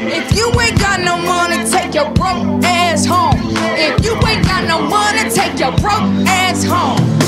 If you ain't got no money, take your broke ass home. If you ain't got no money, take your broke ass home.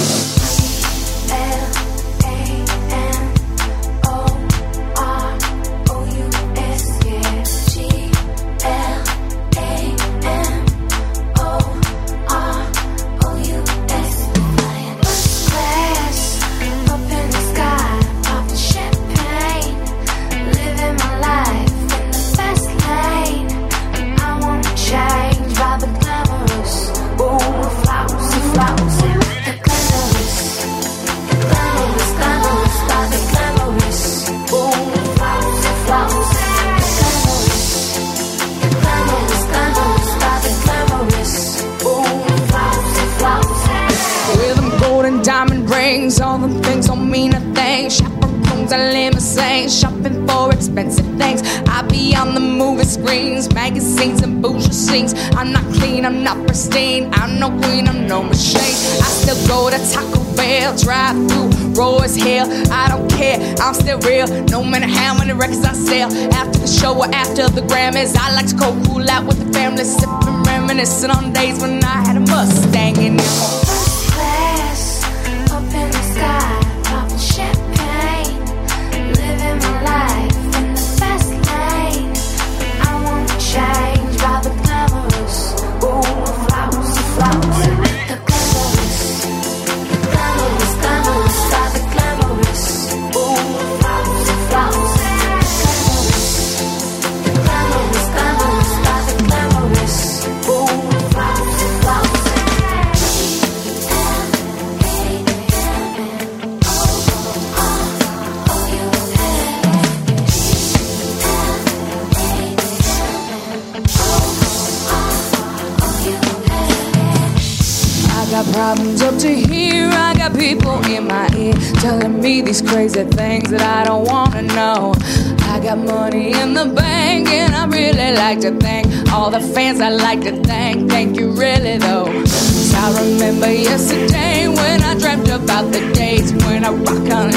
Rings, all them things don't mean a thing. Chaperones and limousines, shopping for expensive things. I be on the movie screens, magazines and bougie scenes. I'm not clean, I'm not pristine. I'm no queen, I'm no machine. I still go to Taco Bell, drive through Roy's Hill. I don't care, I'm still real. No matter how many records I sell. After the show or after the Grammys, I like to go cool out with the family, sipping, reminiscing on days when I had a Mustang got problems up to here. I got people in my ear telling me these crazy things that I don't wanna know. I got money in the bank, and I really like to thank all the fans I like to thank. Thank you, really, though. I remember yesterday when I dreamt about the days when I rock on